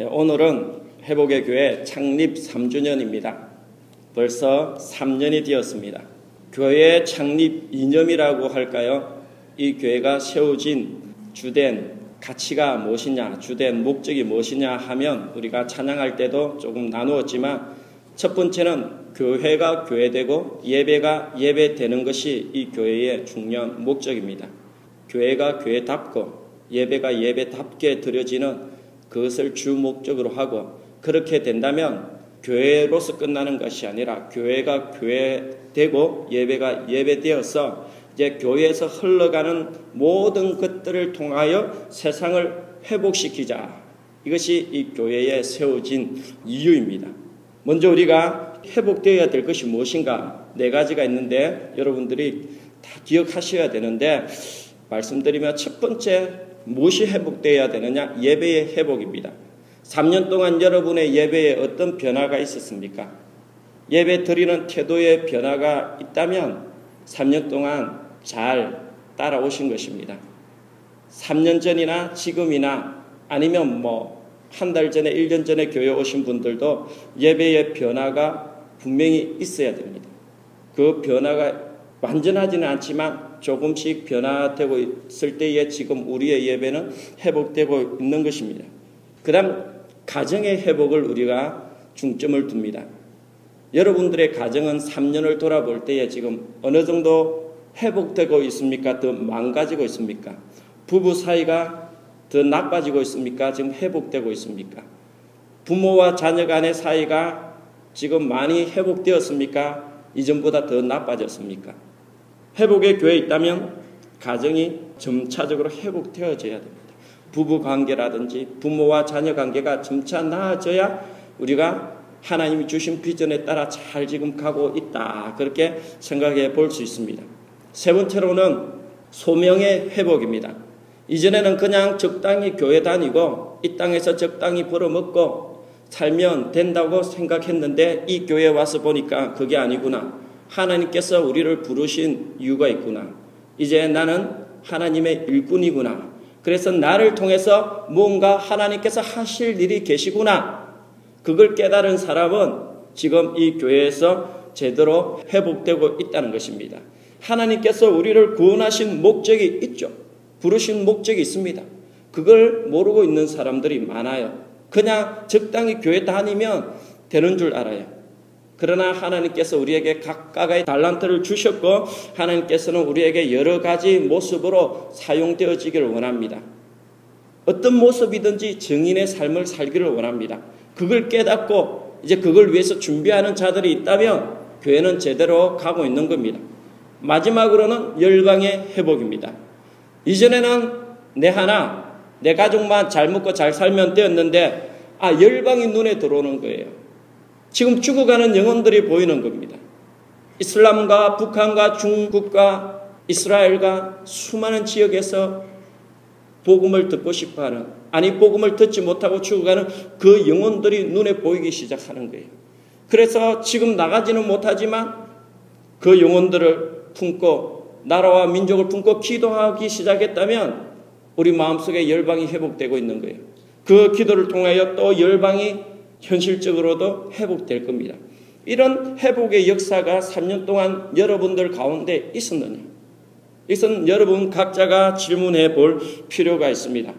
예, 오늘은 회복의 교회 창립 3주년입니다. 벌써 3년이 되었습니다. 교회 창립 이념이라고 할까요? 이 교회가 세워진 주된 가치가 무엇이냐, 주된 목적이 무엇이냐 하면 우리가 찬양할 때도 조금 나누었지만 첫 번째는 교회가 교회되고 예배가 예배되는 것이 이 교회의 중요한 목적입니다. 교회가 교회답고 예배가 예배답게 드려지는 그것을 주 목적으로 하고 그렇게 된다면 교회로서 끝나는 것이 아니라 교회가 교회되고 예배가 예배되어서 이제 교회에서 흘러가는 모든 것들을 통하여 세상을 회복시키자. 이것이 이 교회에 세워진 이유입니다. 먼저 우리가 회복되어야 될 것이 무엇인가 네 가지가 있는데 여러분들이 다 기억하셔야 되는데 말씀드리면 첫 번째 무엇이 회복되어야 되느냐? 예배의 회복입니다. 3년 동안 여러분의 예배에 어떤 변화가 있었습니까? 예배 드리는 태도의 변화가 있다면 3년 동안 잘 따라오신 것입니다. 3년 전이나 지금이나 아니면 뭐 한 달 전에, 1년 전에 교회 오신 분들도 예배의 변화가 분명히 있어야 됩니다. 그 변화가 완전하지는 않지만 조금씩 변화되고 있을 때에 지금 우리의 예배는 회복되고 있는 것입니다. 그 다음, 가정의 회복을 우리가 중점을 둡니다. 여러분들의 가정은 3년을 돌아볼 때에 지금 어느 정도 회복되고 있습니까? 더 망가지고 있습니까? 부부 사이가 더 나빠지고 있습니까? 지금 회복되고 있습니까? 부모와 자녀 간의 사이가 지금 많이 회복되었습니까? 이전보다 더 나빠졌습니까? 회복의 교회에 있다면 가정이 점차적으로 회복되어져야 됩니다. 부부 관계라든지 부모와 자녀 관계가 점차 나아져야 우리가 하나님이 주신 비전에 따라 잘 지금 가고 있다. 그렇게 생각해 볼 수 있습니다. 세 번째로는 소명의 회복입니다. 이전에는 그냥 적당히 교회 다니고 이 땅에서 적당히 벌어먹고 살면 된다고 생각했는데 이 교회에 와서 보니까 그게 아니구나. 하나님께서 우리를 부르신 이유가 있구나. 이제 나는 하나님의 일꾼이구나. 그래서 나를 통해서 뭔가 하나님께서 하실 일이 계시구나. 그걸 깨달은 사람은 지금 이 교회에서 제대로 회복되고 있다는 것입니다. 하나님께서 우리를 구원하신 목적이 있죠. 부르신 목적이 있습니다. 그걸 모르고 있는 사람들이 많아요. 그냥 적당히 교회 다니면 되는 줄 알아요. 그러나 하나님께서 우리에게 각각의 달란트를 주셨고 하나님께서는 우리에게 여러 가지 모습으로 사용되어지기를 원합니다. 어떤 모습이든지 증인의 삶을 살기를 원합니다. 그걸 깨닫고 이제 그걸 위해서 준비하는 자들이 있다면 교회는 제대로 가고 있는 겁니다. 마지막으로는 열방의 회복입니다. 이전에는 내 하나, 내 가족만 잘 먹고 잘 살면 되었는데, 아, 열방이 눈에 들어오는 거예요. 지금 죽어가는 영혼들이 보이는 겁니다. 이슬람과 북한과 중국과 이스라엘과 수많은 지역에서 복음을 듣고 싶어 하는, 아니, 복음을 듣지 못하고 죽어가는 그 영혼들이 눈에 보이기 시작하는 거예요. 그래서 지금 나가지는 못하지만 그 영혼들을 품고 나라와 민족을 품고 기도하기 시작했다면 우리 마음속에 열방이 회복되고 있는 거예요. 그 기도를 통하여 또 열방이 현실적으로도 회복될 겁니다. 이런 회복의 역사가 3년 동안 여러분들 가운데 있었느냐? 이것은 여러분 각자가 질문해 볼 필요가 있습니다.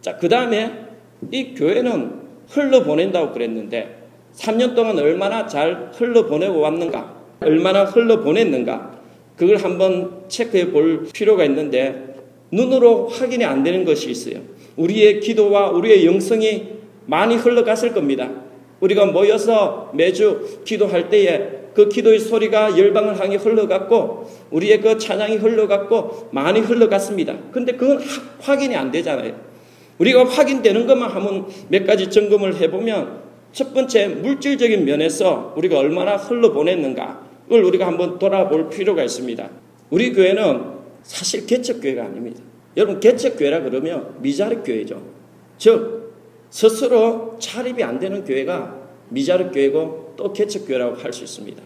자, 그 다음에 이 교회는 흘러보낸다고 그랬는데 3년 동안 얼마나 잘 흘러보내고 왔는가? 얼마나 흘러보냈는가? 그걸 한번 체크해 볼 필요가 있는데 눈으로 확인이 안 되는 것이 있어요. 우리의 기도와 우리의 영성이 많이 흘러갔을 겁니다. 우리가 모여서 매주 기도할 때에 그 기도의 소리가 열방을 향해 흘러갔고 우리의 그 찬양이 흘러갔고 많이 흘러갔습니다. 근데 그건 확인이 안 되잖아요. 우리가 확인되는 것만 하면 몇 가지 점검을 해보면 첫 번째 물질적인 면에서 우리가 얼마나 흘러보냈는가 그걸 우리가 한번 돌아볼 필요가 있습니다. 우리 교회는 사실 개척교회가 아닙니다. 여러분 개척교회라 그러면 미자립 교회죠. 즉 스스로 차립이 안 되는 교회가 미자립 교회고 또 개척 교회라고 할 수 있습니다.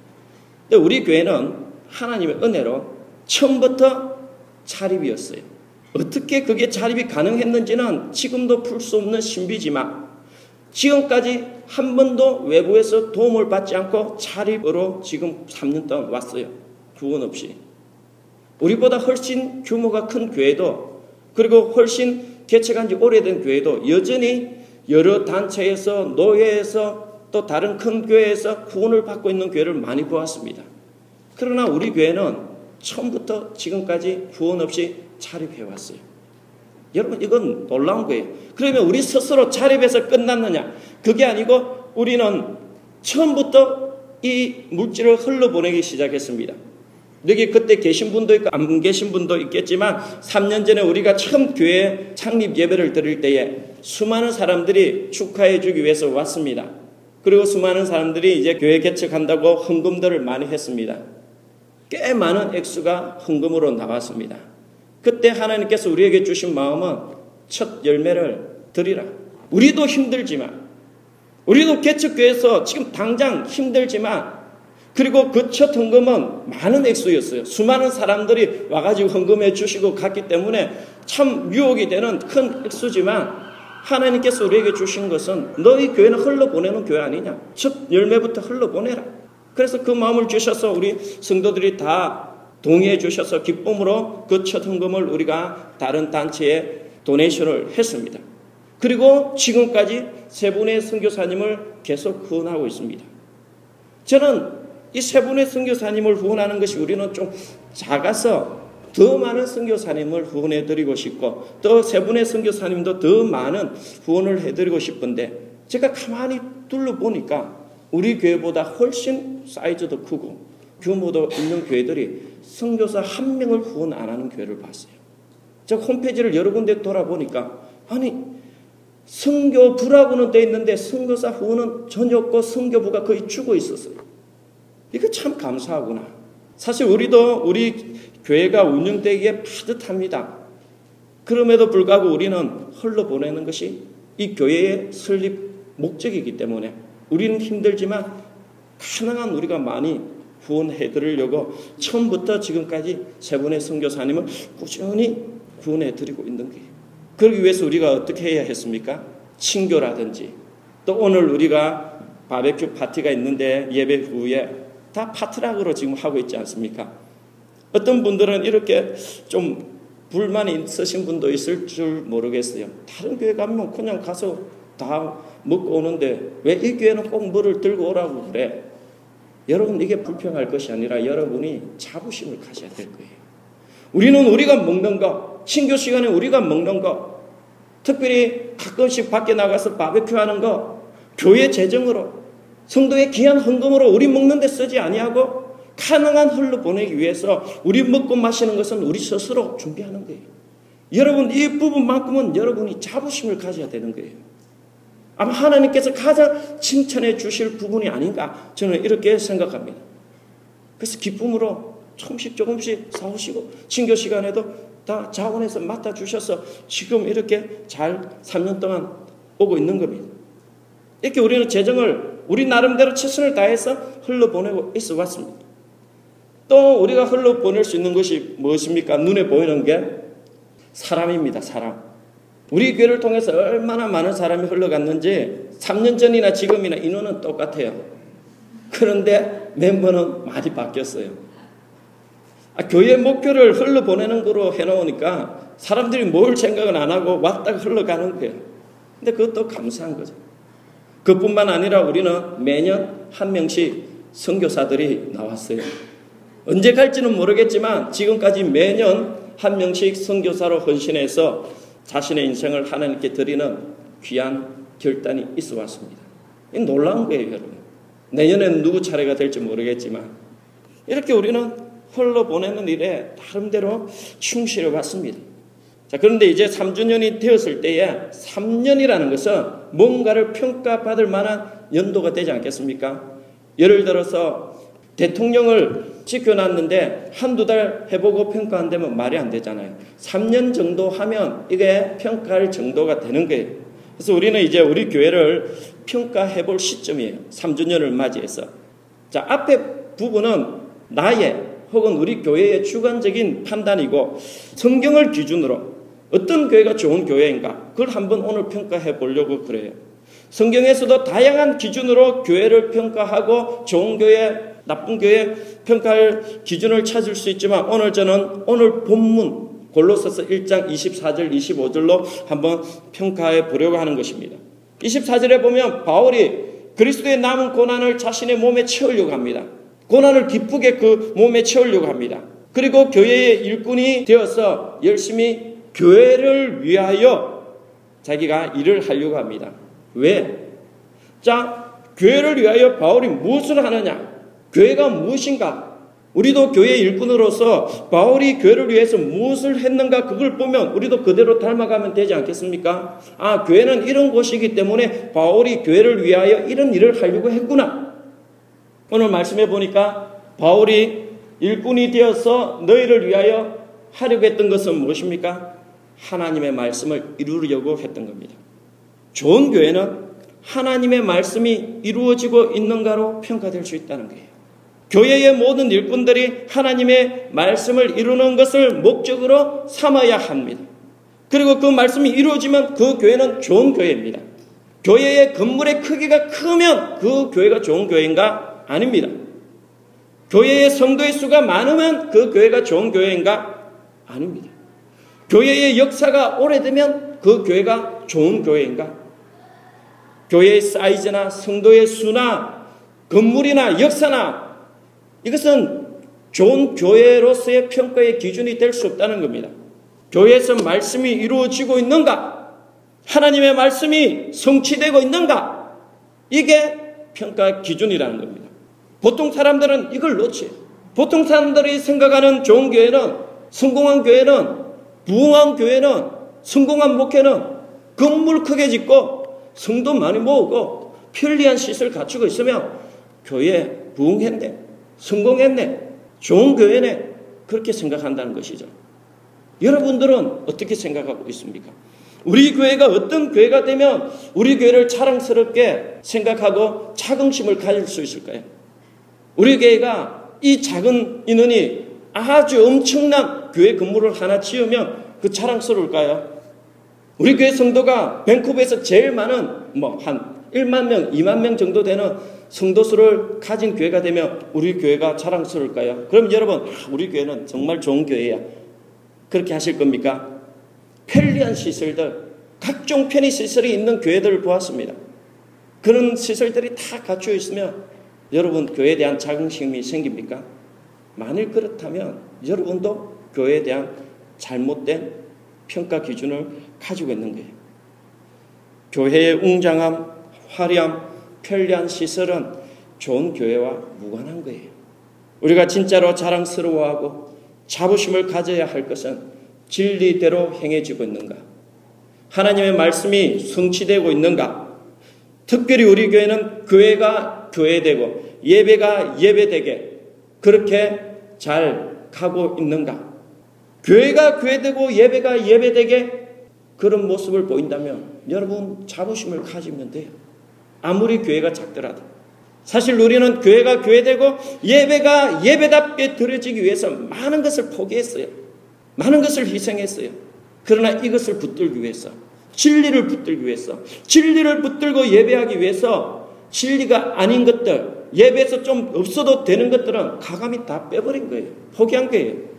근데 우리 교회는 하나님의 은혜로 처음부터 차립이었어요. 어떻게 그게 자립이 가능했는지는 지금도 풀 수 없는 신비지만 지금까지 한 번도 외부에서 도움을 받지 않고 자립으로 지금 3년 동안 왔어요. 구원 없이. 우리보다 훨씬 규모가 큰 교회도 그리고 훨씬 개척한 지 오래된 교회도 여전히 여러 단체에서 노예에서 또 다른 큰 교회에서 구원을 받고 있는 교회를 많이 보았습니다. 그러나 우리 교회는 처음부터 지금까지 구원 없이 자립해 왔어요. 여러분 이건 놀라운 거예요. 그러면 우리 스스로 자립해서 끝났느냐? 그게 아니고 우리는 처음부터 이 물질을 흘러보내기 시작했습니다. 여기 그때 계신 분도 있고 안 계신 분도 있겠지만 3년 전에 우리가 처음 교회 창립 예배를 드릴 때에 수많은 사람들이 축하해 주기 위해서 왔습니다. 그리고 수많은 사람들이 이제 교회 개척한다고 헌금들을 많이 했습니다. 꽤 많은 액수가 헌금으로 나왔습니다. 그때 하나님께서 우리에게 주신 마음은 첫 열매를 드리라. 우리도 힘들지만, 우리도 개척교회에서 지금 당장 힘들지만, 그리고 그 첫 헌금은 많은 액수였어요. 수많은 사람들이 와가지고 헌금해 주시고 갔기 때문에 참 유혹이 되는 큰 액수지만, 하나님께서 우리에게 주신 것은 너희 교회는 흘러보내는 교회 아니냐. 첫 열매부터 흘러보내라. 그래서 그 마음을 주셔서 우리 성도들이 다 동의해 주셔서 기쁨으로 그 첫 헌금을 우리가 다른 단체에 도네이션을 했습니다. 그리고 지금까지 세 분의 선교사님을 계속 후원하고 있습니다. 저는 이 세 분의 선교사님을 후원하는 것이 우리는 좀 작아서 더 많은 선교사님을 후원해 드리고 싶고 또 세 분의 선교사님도 더 많은 후원을 해 드리고 싶은데 제가 가만히 둘러보니까 우리 교회보다 훨씬 사이즈도 크고 규모도 있는 교회들이 선교사 한 명을 후원 안 하는 교회를 봤어요. 제가 홈페이지를 여러 군데 돌아보니까 아니 선교부라고는 돼 있는데 선교사 후원은 전혀 없고 선교부가 거의 죽어 있었어요. 이거 참 감사하구나. 사실 우리도 우리 교회가 운영되기에 빠듯합니다. 그럼에도 불구하고 우리는 흘러보내는 것이 이 교회의 설립 목적이기 때문에 우리는 힘들지만 가능한 우리가 많이 구원해 드리려고 처음부터 지금까지 세 분의 선교사님을 꾸준히 구원해 드리고 있는 거예요. 그러기 위해서 우리가 어떻게 해야 했습니까? 친교라든지 또 오늘 우리가 바베큐 파티가 있는데 예배 후에 다 파트락으로 지금 하고 있지 않습니까? 어떤 분들은 이렇게 좀 불만이 있으신 분도 있을 줄 모르겠어요. 다른 교회 가면 그냥 가서 다 먹고 오는데 왜 이 교회는 꼭 뭐를 들고 오라고 그래? 여러분 이게 불평할 것이 아니라 여러분이 자부심을 가져야 될 거예요. 우리는 우리가 먹는 거, 신교 시간에 우리가 먹는 거, 특별히 가끔씩 밖에 나가서 바베큐 하는 거, 교회 재정으로, 성도의 귀한 헌금으로 우리 먹는 데 쓰지 아니하고 가능한 흘러 보내기 위해서 우리 먹고 마시는 것은 우리 스스로 준비하는 거예요. 여러분 이 부분만큼은 여러분이 자부심을 가져야 되는 거예요. 아마 하나님께서 가장 칭찬해 주실 부분이 아닌가 저는 이렇게 생각합니다. 그래서 기쁨으로 조금씩 조금씩 사오시고 친교 시간에도 다 자원해서 맡아 주셔서 지금 이렇게 잘 3년 동안 오고 있는 겁니다. 이렇게 우리는 재정을 우리 나름대로 최선을 다해서 흘러보내고 있어 왔습니다. 또 우리가 흘러보낼 수 있는 것이 무엇입니까? 눈에 보이는 게 사람입니다. 사람. 우리 교회를 통해서 얼마나 많은 사람이 흘러갔는지 3년 전이나 지금이나 인원은 똑같아요. 그런데 멤버는 많이 바뀌었어요. 아, 교회 목표를 흘러보내는 거로 해놓으니까 사람들이 뭘 생각은 안 하고 왔다가 흘러가는 거예요. 근데 그것도 감사한 거죠. 그뿐만 아니라 우리는 매년 한 명씩 선교사들이 나왔어요. 언제 갈지는 모르겠지만 지금까지 매년 한 명씩 선교사로 헌신해서 자신의 인생을 하나님께 드리는 귀한 결단이 있어 왔습니다. 이 놀라운 거예요, 여러분. 내년에는 누구 차례가 될지 모르겠지만 이렇게 우리는 홀로 보내는 일에 나름대로 충실해 왔습니다. 자, 그런데 이제 3주년이 되었을 때에 3년이라는 것은 뭔가를 평가받을 만한 연도가 되지 않겠습니까? 예를 들어서 대통령을 지켜놨는데 한두 달 해보고 평가 안 되면 말이 안 되잖아요. 3년 정도 하면 이게 평가할 정도가 되는 거예요. 그래서 우리는 이제 우리 교회를 평가해 볼 시점이에요. 3주년을 맞이해서. 자, 앞에 부분은 나의 혹은 우리 교회의 주관적인 판단이고 성경을 기준으로 어떤 교회가 좋은 교회인가 그걸 한번 오늘 평가해 보려고 그래요. 성경에서도 다양한 기준으로 교회를 평가하고 좋은 교회, 나쁜 교회 평가할 기준을 찾을 수 있지만 오늘 저는 오늘 본문 골로새서 1장 24절 25절로 한번 평가해 보려고 하는 것입니다. 24절에 보면 바울이 그리스도의 남은 고난을 자신의 몸에 채우려고 합니다. 고난을 기쁘게 그 몸에 채우려고 합니다. 그리고 교회의 일꾼이 되어서 열심히 교회를 위하여 자기가 일을 하려고 합니다. 왜? 자, 교회를 위하여 바울이 무엇을 하느냐? 교회가 무엇인가? 우리도 교회 일꾼으로서 바울이 교회를 위해서 무엇을 했는가 그걸 보면 우리도 그대로 닮아가면 되지 않겠습니까? 아, 교회는 이런 곳이기 때문에 바울이 교회를 위하여 이런 일을 하려고 했구나. 오늘 말씀해 보니까 바울이 일꾼이 되어서 너희를 위하여 하려고 했던 것은 무엇입니까? 하나님의 말씀을 이루려고 했던 겁니다. 좋은 교회는 하나님의 말씀이 이루어지고 있는가로 평가될 수 있다는 거예요. 교회의 모든 일꾼들이 하나님의 말씀을 이루는 것을 목적으로 삼아야 합니다. 그리고 그 말씀이 이루어지면 그 교회는 좋은 교회입니다. 교회의 건물의 크기가 크면 그 교회가 좋은 교회인가? 아닙니다. 교회의 성도의 수가 많으면 그 교회가 좋은 교회인가? 아닙니다. 교회의 역사가 오래되면 그 교회가 좋은 교회인가? 교회의 사이즈나 성도의 수나 건물이나 역사나 이것은 좋은 교회로서의 평가의 기준이 될 수 없다는 겁니다. 교회에서 말씀이 이루어지고 있는가? 하나님의 말씀이 성취되고 있는가? 이게 평가 기준이라는 겁니다. 보통 사람들은 이걸 놓지. 보통 사람들이 생각하는 좋은 교회는 성공한 교회는 부흥한 교회는 성공한 목회는 건물 크게 짓고 성도 많이 모으고 편리한 시설 갖추고 있으면 교회 부흥했네. 성공했네. 좋은 교회네. 그렇게 생각한다는 것이죠. 여러분들은 어떻게 생각하고 있습니까? 우리 교회가 어떤 교회가 되면 우리 교회를 자랑스럽게 생각하고 자긍심을 가질 수 있을까요? 우리 교회가 이 작은 인원이 아주 엄청난 교회 건물을 하나 지으면 그 자랑스러울까요? 우리 교회 성도가 밴쿠버에서 제일 많은 뭐 한 1만 명, 2만 명 정도 되는 성도 수를 가진 교회가 되면 우리 교회가 자랑스러울까요? 그럼 여러분, 우리 교회는 정말 좋은 교회야. 그렇게 하실 겁니까? 편리한 시설들, 각종 편의 시설이 있는 교회들을 보았습니다. 그런 시설들이 다 갖추어 있으면 여러분 교회에 대한 자긍심이 생깁니까? 만일 그렇다면 여러분도 교회에 대한 잘못된 평가 기준을 가지고 있는 거예요. 교회의 웅장함, 화려함, 편리한 시설은 좋은 교회와 무관한 거예요. 우리가 진짜로 자랑스러워하고 자부심을 가져야 할 것은 진리대로 행해지고 있는가? 하나님의 말씀이 성취되고 있는가? 특별히 우리 교회는 교회가 교회되고 예배가 예배되게 그렇게 잘 가고 있는가? 교회가 교회되고 예배가 예배되게 그런 모습을 보인다면 여러분 자부심을 가지면 돼요. 아무리 교회가 작더라도. 사실 우리는 교회가 교회되고 예배가 예배답게 드려지기 위해서 많은 것을 포기했어요. 많은 것을 희생했어요. 그러나 이것을 붙들기 위해서 진리를 붙들기 위해서 진리를 붙들고 예배하기 위해서 진리가 아닌 것들 예배에서 좀 없어도 되는 것들은 가감히 다 빼버린 거예요. 포기한 거예요.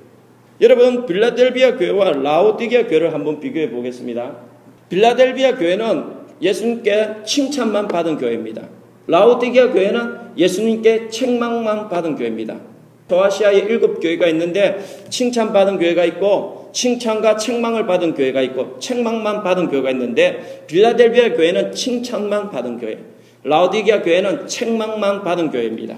여러분 빌라델비아 교회와 라오디게아 교회를 한번 비교해 보겠습니다. 빌라델비아 교회는 예수님께 칭찬만 받은 교회입니다. 라오디게아 교회는 예수님께 책망만 받은 교회입니다. 소아시아에 일곱 교회가 있는데 칭찬받은 교회가 있고 칭찬과 책망을 받은 교회가 있고 책망만 받은 교회가 있는데 빌라델비아 교회는 칭찬만 받은 교회, 라오디게아 교회는 책망만 받은 교회입니다.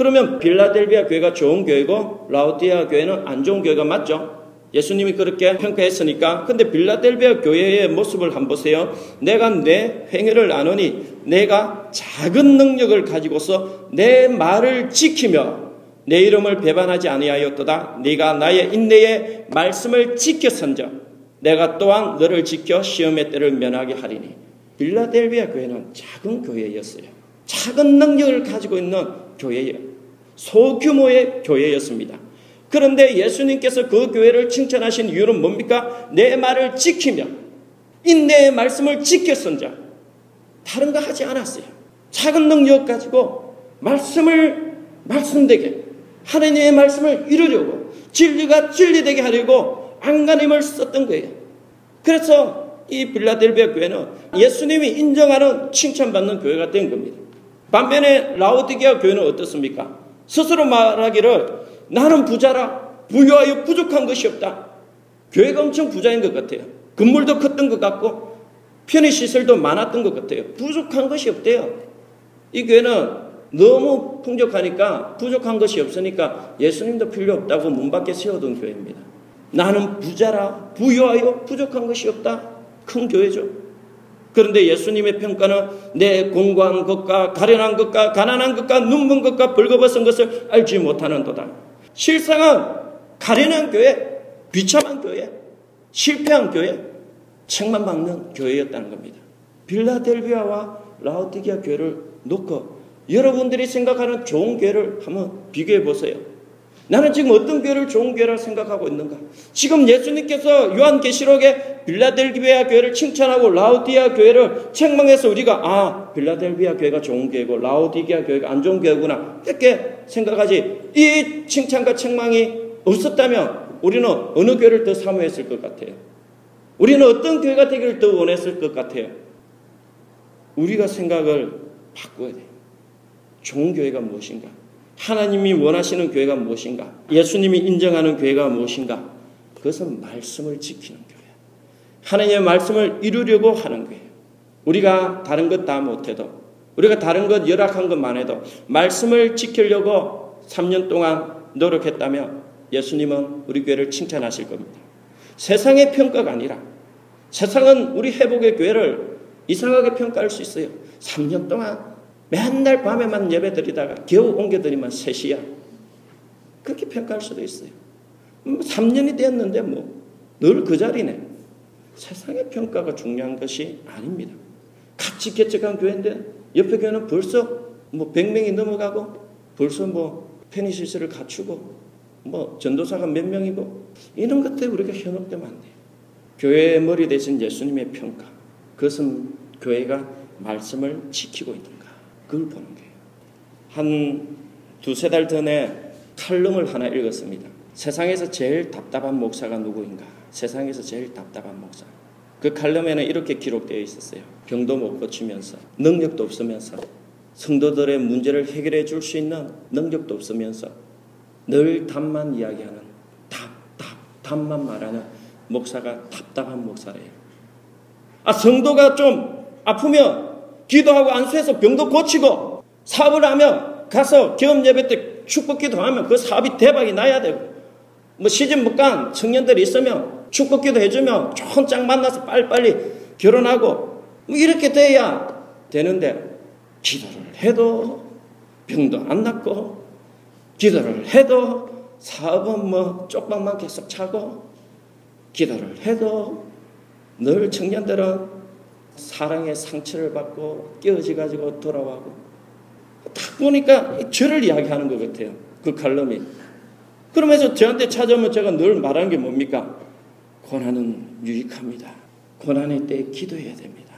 그러면 빌라델비아 교회가 좋은 교회고 라오디아 교회는 안 좋은 교회가 맞죠? 예수님이 그렇게 평가했으니까. 근데 빌라델비아 교회의 모습을 한번 보세요. 내가 내 행위를 아노니 내가 작은 능력을 가지고서 내 말을 지키며 내 이름을 배반하지 아니하였도다. 네가 나의 인내의 말씀을 지켰선저 내가 또한 너를 지켜 시험의 때를 면하게 하리니. 빌라델비아 교회는 작은 교회였어요. 작은 능력을 가지고 있는 교회예요. 소규모의 교회였습니다. 그런데 예수님께서 그 교회를 칭찬하신 이유는 뭡니까? 내 말을 지키며 인내의 말씀을 지켰선 자 다른 거 하지 않았어요. 작은 능력 가지고 말씀을 말씀되게 하나님의 말씀을 이루려고 진리가 진리되게 하려고 안간힘을 썼던 거예요. 그래서 이 빌라델비아 교회는 예수님이 인정하는 칭찬받는 교회가 된 겁니다. 반면에 라오디게아 교회는 어떻습니까? 스스로 말하기를 나는 부자라 부유하여 부족한 것이 없다. 교회가 엄청 부자인 것 같아요. 건물도 컸던 것 같고 편의시설도 많았던 것 같아요. 부족한 것이 없대요. 이 교회는 너무 풍족하니까 부족한 것이 없으니까 예수님도 필요 없다고 문 밖에 세워둔 교회입니다. 나는 부자라 부유하여 부족한 것이 없다. 큰 교회죠. 그런데 예수님의 평가는 내 공고한 것과 가련한 것과 가난한 것과 눈먼 것과 벌거벗은 것을 알지 못하는 도다. 실상은 가련한 교회, 비참한 교회, 실패한 교회, 책만 박는 교회였다는 겁니다. 빌라델비아와 라오디기아 교회를 놓고 여러분들이 생각하는 좋은 교회를 한번 비교해 보세요. 나는 지금 어떤 교회를 좋은 교회라 생각하고 있는가? 지금 예수님께서 요한계시록에 빌라델비아 교회를 칭찬하고 라우디아 교회를 책망해서 우리가 아 빌라델비아 교회가 좋은 교회고 라우디아 교회가 안 좋은 교회구나 이렇게 생각하지 이 칭찬과 책망이 없었다면 우리는 어느 교회를 더 사모했을 것 같아요? 우리는 어떤 교회가 되기를 더 원했을 것 같아요? 우리가 생각을 바꿔야 돼요. 좋은 교회가 무엇인가? 하나님이 원하시는 교회가 무엇인가? 예수님이 인정하는 교회가 무엇인가? 그것은 말씀을 지키는 교회. 하나님의 말씀을 이루려고 하는 교회. 우리가 다른 것 다 못해도, 우리가 다른 것 열악한 것만 해도, 말씀을 지키려고 3년 동안 노력했다면 예수님은 우리 교회를 칭찬하실 겁니다. 세상의 평가가 아니라, 세상은 우리 회복의 교회를 이상하게 평가할 수 있어요. 3년 동안 맨날 밤에만 예배 드리다가 겨우 옮겨드리면 3시야. 그렇게 평가할 수도 있어요. 3년이 음, 되었는데 뭐 늘 그 자리네. 세상의 평가가 중요한 것이 아닙니다. 같이 개척한 교회인데 옆에 교회는 벌써 뭐 100명이 넘어가고 벌써 뭐 편의시설을 갖추고 뭐 전도사가 몇 명이고 이런 것들에 우리가 현혹되면 안 돼요. 교회의 머리 대신 예수님의 평가. 그것은 교회가 말씀을 지키고 있는 그걸 보는 거예요. 한 두세 달 전에 칼럼을 하나 읽었습니다. 세상에서 제일 답답한 목사가 누구인가? 세상에서 제일 답답한 목사. 그 칼럼에는 이렇게 기록되어 있었어요. 병도 못 고치면서, 능력도 없으면서, 성도들의 문제를 해결해 줄 수 있는 능력도 없으면서, 늘 답만 이야기하는, 답, 답, 답만 말하는 목사가 답답한 목사래요. 아, 성도가 좀 아프면 기도하고 안수해서 병도 고치고 사업을 하면 가서 경험 예배 때 축복 기도하면 그 사업이 대박이 나야 되고 뭐 시집 못 간 청년들이 있으면 축복 기도 해주면 좋은 짝 만나서 빨리빨리 결혼하고 뭐 이렇게 돼야 되는데 기도를 해도 병도 안 낫고 기도를 해도 사업은 뭐 쪽방만 계속 차고 기도를 해도 늘 청년들은 사랑의 상처를 받고 깨어지 가지고 돌아와고 딱 보니까 죄를 이야기하는 것 같아요. 그 칼럼이. 그러면서 저한테 찾아오면 제가 늘 말하는 게 뭡니까? 고난은 유익합니다. 고난의 때 기도해야 됩니다.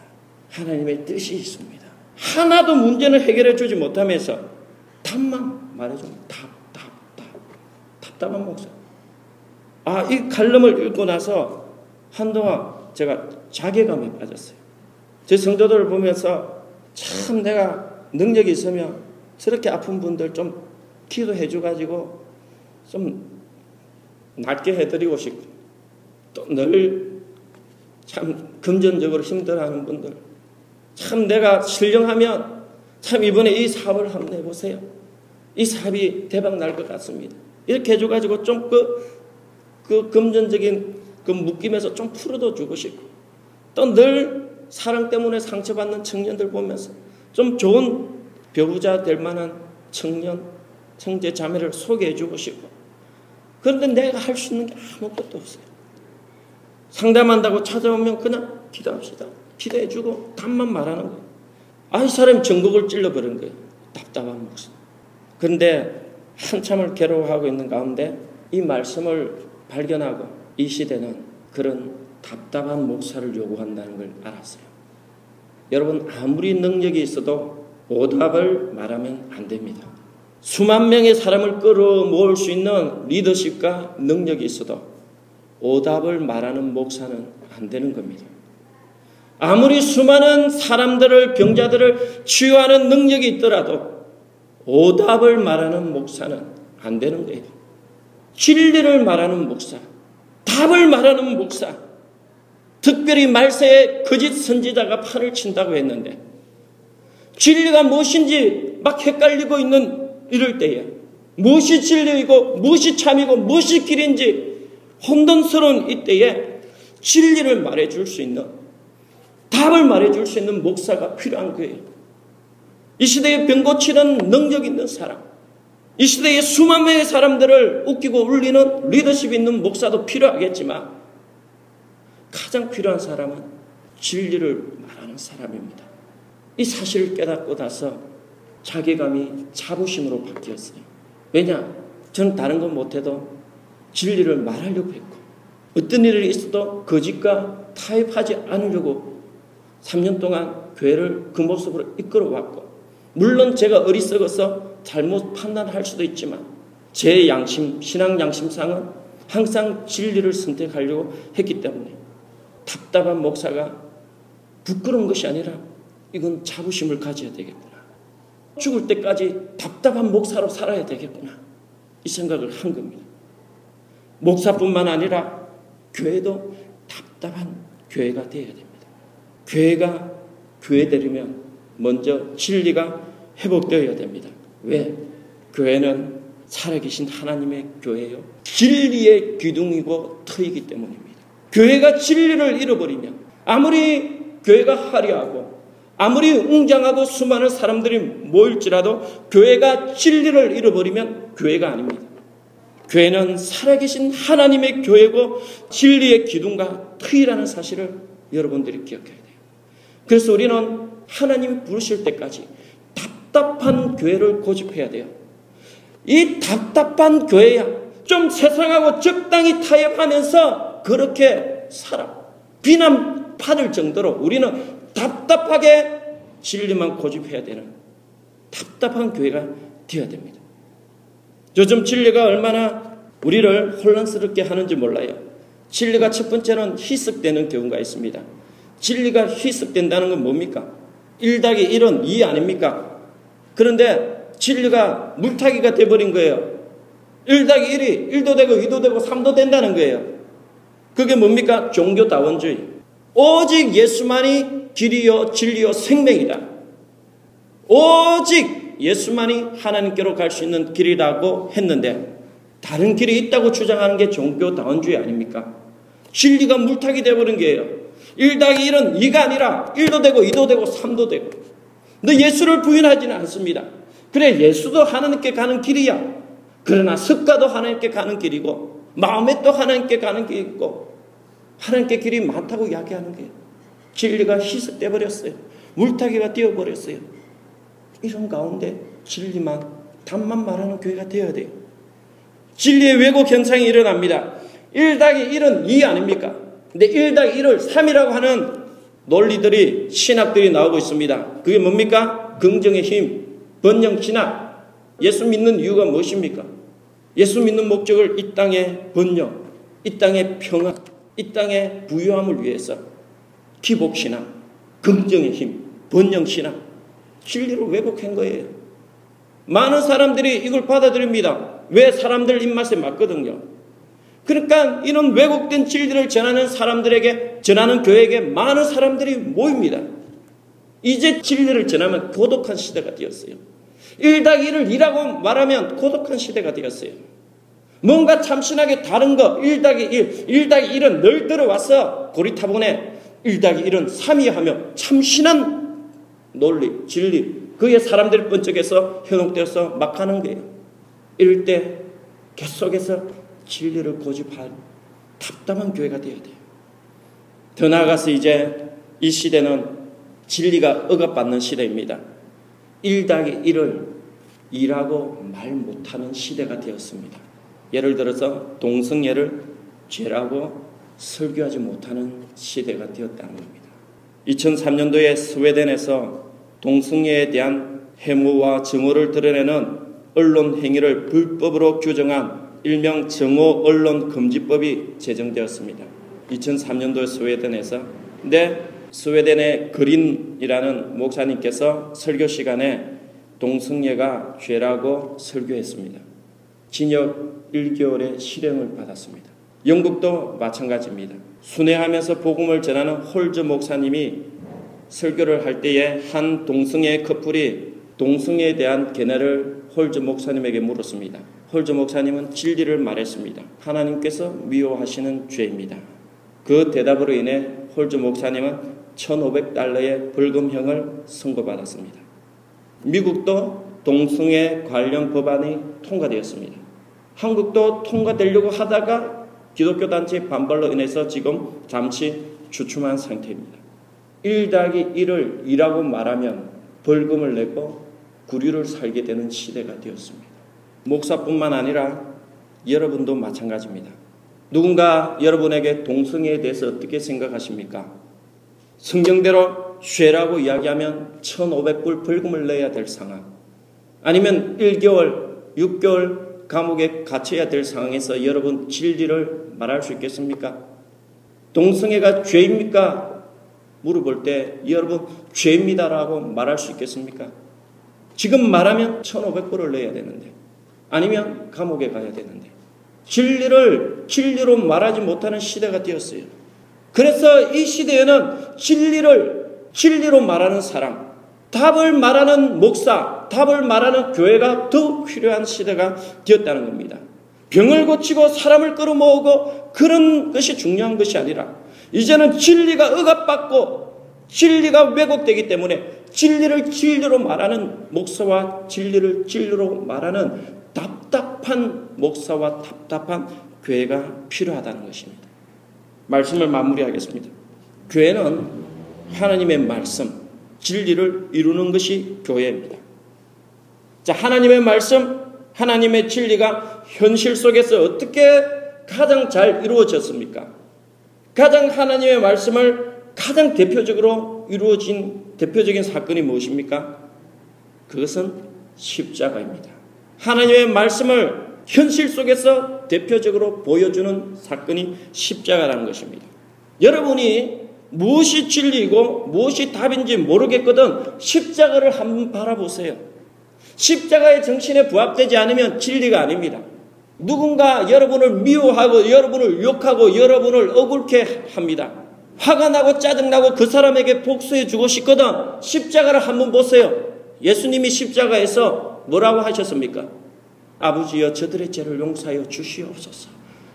하나님의 뜻이 있습니다. 하나도 문제는 해결해 주지 못하면서 답만 말해주면 답, 답, 답. 답답한 목사. 아, 이 칼럼을 읽고 나서 한동안 제가 자괴감에 빠졌어요. 제 성도들을 보면서 참 내가 능력이 있으면 저렇게 아픈 분들 좀 기도해 줘가지고 좀 낫게 해드리고 싶고 또 늘 참 금전적으로 힘들어하는 분들 참 내가 신령하면 참 이번에 이 사업을 한번 해보세요. 이 사업이 대박 날 것 같습니다. 이렇게 해줘가지고 좀 그, 그 금전적인 그 묶임에서 좀 풀어도 주고 싶고 또 늘 사랑 때문에 상처받는 청년들 보면서 좀 좋은 배우자 될 만한 청년, 청제 자매를 소개해 주고 싶고 그런데 내가 할 수 있는 게 아무것도 없어요. 상담한다고 찾아오면 그냥 기도합시다. 기도해 주고 답만 말하는 거예요. 아, 이 사람이 전국을 찔러버린 거예요. 답답한 목숨. 그런데 한참을 괴로워하고 있는 가운데 이 말씀을 발견하고 이 시대는 그런 답답한 목사를 요구한다는 걸 알았어요. 여러분 아무리 능력이 있어도 오답을 말하면 안 됩니다. 수만 명의 사람을 끌어모을 수 있는 리더십과 능력이 있어도 오답을 말하는 목사는 안 되는 겁니다. 아무리 수많은 사람들을 병자들을 치유하는 능력이 있더라도 오답을 말하는 목사는 안 되는 거예요. 진리를 말하는 목사, 답을 말하는 목사, 특별히 말세에 거짓 선지자가 판을 친다고 했는데 진리가 무엇인지 막 헷갈리고 있는 이럴 때에 무엇이 진리이고 무엇이 참이고 무엇이 길인지 혼돈스러운 이때에 진리를 말해줄 수 있는 답을 말해줄 수 있는 목사가 필요한 거예요. 이 시대에 병 고치는 능력 있는 사람, 이 시대에 수만 명의 사람들을 웃기고 울리는 리더십 있는 목사도 필요하겠지만 가장 필요한 사람은 진리를 말하는 사람입니다. 이 사실을 깨닫고 나서 자괴감이 자부심으로 바뀌었어요. 왜냐? 저는 다른 건 못해도 진리를 말하려고 했고 어떤 일이 있어도 거짓과 타협하지 않으려고 3년 동안 교회를 그 모습으로 이끌어 왔고 물론 제가 어리석어서 잘못 판단할 수도 있지만 제 양심, 신앙 양심상은 항상 진리를 선택하려고 했기 때문에 답답한 목사가 부끄러운 것이 아니라 이건 자부심을 가져야 되겠구나. 죽을 때까지 답답한 목사로 살아야 되겠구나. 이 생각을 한 겁니다. 목사뿐만 아니라 교회도 답답한 교회가 되어야 됩니다. 교회가 교회 되려면 먼저 진리가 회복되어야 됩니다. 왜? 교회는 살아계신 하나님의 교회요. 진리의 기둥이고 터이기 때문입니다. 교회가 진리를 잃어버리면 아무리 교회가 화려하고 아무리 웅장하고 수많은 사람들이 모일지라도 교회가 진리를 잃어버리면 교회가 아닙니다. 교회는 살아계신 하나님의 교회고 진리의 기둥과 터이라는 사실을 여러분들이 기억해야 돼요. 그래서 우리는 하나님이 부르실 때까지 답답한 교회를 고집해야 돼요. 이 답답한 교회야 좀 세상하고 적당히 타협하면서 그렇게 살아. 비난 받을 정도로 우리는 답답하게 진리만 고집해야 되는 답답한 교회가 되어야 됩니다. 요즘 진리가 얼마나 우리를 혼란스럽게 하는지 몰라요. 진리가 첫 번째는 희석되는 경우가 있습니다. 진리가 희석된다는 건 뭡니까? 1 더하기 1은 2 아닙니까? 그런데 진리가 물타기가 돼버린 거예요. 1 더하기 1이 1도 되고 2도 되고 3도 된다는 거예요. 그게 뭡니까? 종교다원주의. 오직 예수만이 길이요, 진리요, 생명이다. 오직 예수만이 하나님께로 갈 수 있는 길이라고 했는데 다른 길이 있다고 주장하는 게 종교다원주의 아닙니까? 진리가 물타기 돼버린 거예요. 1 더하기 1은 2가 아니라 1도 되고 2도 되고 3도 되고. 근데 예수를 부인하지는 않습니다. 그래, 예수도 하나님께 가는 길이야. 그러나 습가도 하나님께 가는 길이고, 마음에 또 하나님께 가는 길이 있고, 하나님께 길이 많다고 이야기하는 게 진리가 희석돼 버렸어요. 물타기가 되어버렸어요. 이런 가운데 진리만, 답만 말하는 교회가 되어야 돼요. 진리의 왜곡 현상이 일어납니다. 1 더하기 1은 2 아닙니까? 근데 1 더하기 1을 3이라고 하는 논리들이, 신학들이 나오고 있습니다. 그게 뭡니까? 긍정의 힘, 번영 신학. 예수 믿는 이유가 무엇입니까? 예수 믿는 목적을 이 땅의 번영, 이 땅의 평화, 이 땅의 부유함을 위해서 기복 신학, 긍정의 힘, 번영 신학, 진리를 왜곡한 거예요. 많은 사람들이 이걸 받아들입니다. 왜 사람들 입맛에 맞거든요. 그러니까 이런 왜곡된 진리를 전하는 사람들에게 전하는 교회에게 많은 사람들이 모입니다. 이제 진리를 전하면 고독한 시대가 되었어요. 1닭 1을 2라고 말하면 고독한 시대가 되었어요. 뭔가 참신하게 다른 거 1닭이 1, 1닭이 1은 늘 들어와서 고리타분해 1닭이 1은 3이 하며 참신한 논리, 진리 그게 사람들 번쩍에서 현혹되어서 막 하는 거예요. 이럴 때 계속해서 진리를 고집할 답답한 교회가 되어야 돼요. 더 나아가서 이제 이 시대는 진리가 억압받는 시대입니다. 1 더하기 1을 2라고 말 못하는 시대가 되었습니다. 예를 들어서 동성애를 죄라고 설교하지 못하는 시대가 되었다는 겁니다. 2003년도에 스웨덴에서 동성애에 대한 해무와 증오를 드러내는 언론 행위를 불법으로 규정한 일명 정오 언론 금지법이 제정되었습니다. 2003년도 스웨덴에서 근데 스웨덴의 그린이라는 목사님께서 설교 시간에 동성애가 죄라고 설교했습니다. 징역 1개월의 실형을 받았습니다. 영국도 마찬가지입니다. 순회하면서 복음을 전하는 홀즈 목사님이 설교를 할 때에 한 동성애 커플이 동성애에 대한 견해를 홀즈 목사님에게 물었습니다. 홀즈 목사님은 진리를 말했습니다. 하나님께서 미워하시는 죄입니다. 그 대답으로 인해 홀즈 목사님은 1,500달러의 벌금형을 선고받았습니다. 미국도 동성애 관련 법안이 통과되었습니다. 한국도 통과되려고 하다가 기독교 단체 반발로 인해서 지금 잠시 주춤한 상태입니다. 1 더하기 1을 2라고 말하면 벌금을 내고 구류를 살게 되는 시대가 되었습니다. 목사뿐만 아니라 여러분도 마찬가지입니다. 누군가 여러분에게 동성애에 대해서 어떻게 생각하십니까? 성경대로 죄라고 이야기하면 1,500불 벌금을 내야 될 상황. 아니면 1개월, 6개월 감옥에 갇혀야 될 상황에서 여러분 진리를 말할 수 있겠습니까? 동성애가 죄입니까? 물어볼 때 여러분 죄입니다라고 말할 수 있겠습니까? 지금 말하면 1,500불을 내야 되는데 아니면 감옥에 가야 되는데 진리를 진리로 말하지 못하는 시대가 되었어요. 그래서 이 시대에는 진리를 진리로 말하는 사람, 답을 말하는 목사, 답을 말하는 교회가 더 필요한 시대가 되었다는 겁니다. 병을 고치고 사람을 끌어모으고 그런 것이 중요한 것이 아니라 이제는 진리가 억압받고 진리가 왜곡되기 때문에 진리를 진리로 말하는 목사와 진리를 진리로 말하는 답답한 목사와 답답한 교회가 필요하다는 것입니다. 말씀을 마무리하겠습니다. 교회는 하나님의 말씀, 진리를 이루는 것이 교회입니다. 자, 하나님의 말씀, 하나님의 진리가 현실 속에서 어떻게 가장 잘 이루어졌습니까? 가장 하나님의 말씀을 가장 대표적으로 이루어진 대표적인 사건이 무엇입니까? 그것은 십자가입니다. 하나님의 말씀을 현실 속에서 대표적으로 보여주는 사건이 십자가라는 것입니다. 여러분이 무엇이 진리이고 무엇이 답인지 모르겠거든 십자가를 한번 바라보세요. 십자가의 정신에 부합되지 않으면 진리가 아닙니다. 누군가 여러분을 미워하고 여러분을 욕하고 여러분을 억울케 합니다. 화가 나고 짜증나고 그 사람에게 복수해 주고 싶거든 십자가를 한번 보세요. 예수님이 십자가에서 뭐라고 하셨습니까? 아버지여 저들의 죄를 용서하여 주시옵소서.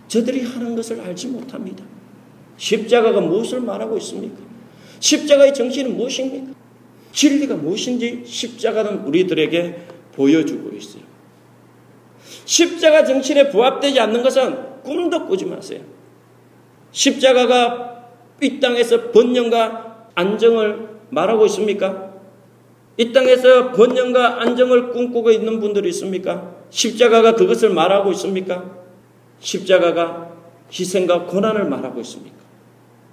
저들이 하는 것을 알지 못합니다. 십자가가 무엇을 말하고 있습니까? 십자가의 정신은 무엇입니까? 진리가 무엇인지 십자가는 우리들에게 보여주고 있어요. 십자가 정신에 부합되지 않는 것은 꿈도 꾸지 마세요. 십자가가 이 땅에서 번영과 안정을 말하고 있습니까? 이 땅에서 번영과 안정을 꿈꾸고 있는 분들이 있습니까? 십자가가 그것을 말하고 있습니까? 십자가가 희생과 고난을 말하고 있습니까?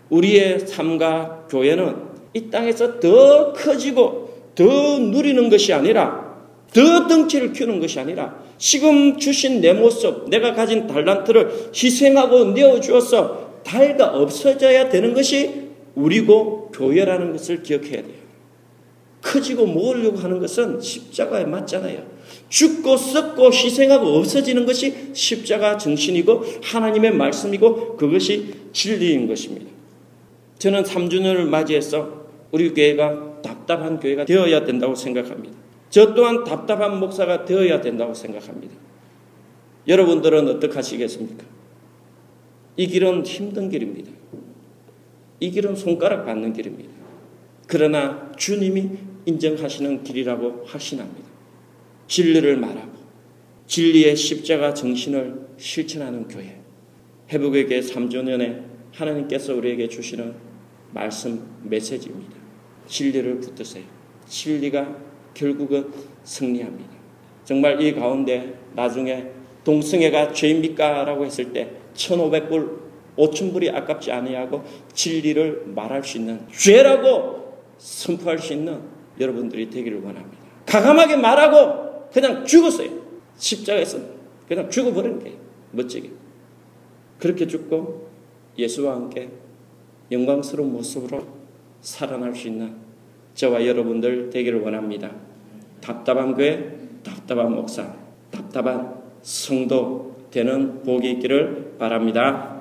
우리의 삶과 교회는 이 땅에서 더 커지고 더 누리는 것이 아니라 더 덩치를 키우는 것이 아니라 지금 주신 내 모습, 내가 가진 달란트를 희생하고 내어주어서 달가 없어져야 되는 것이 우리고 교회라는 것을 기억해야 돼요. 커지고 모으려고 하는 것은 십자가에 맞잖아요. 죽고 썩고 희생하고 없어지는 것이 십자가 정신이고 하나님의 말씀이고 그것이 진리인 것입니다. 저는 3주년을 맞이해서 우리 교회가 답답한 교회가 되어야 된다고 생각합니다. 저 또한 답답한 목사가 되어야 된다고 생각합니다. 여러분들은 어떻게 하시겠습니까? 이 길은 힘든 길입니다. 이 길은 손가락 받는 길입니다. 그러나 주님이 인정하시는 길이라고 확신합니다. 진리를 말하고 진리의 십자가 정신을 실천하는 교회. 회복에게 3조년에 하나님께서 우리에게 주시는 말씀 메시지입니다. 진리를 붙드세요. 진리가 결국은 승리합니다. 정말 이 가운데 나중에 동성애가 죄입니까? 라고 했을 때 1500불 오천불이 아깝지 아니하고 진리를 말할 수 있는 죄라고 선포할 수 있는 여러분들이 되기를 원합니다. 가감하게 말하고 그냥 죽었어요. 십자가에서 그냥 죽어버린 게 멋지게. 그렇게 죽고 예수와 함께 영광스러운 모습으로 살아날 수 있는 저와 여러분들 되기를 원합니다. 답답한 교회, 답답한 목사, 답답한 성도 되는 복이 있기를 바랍니다.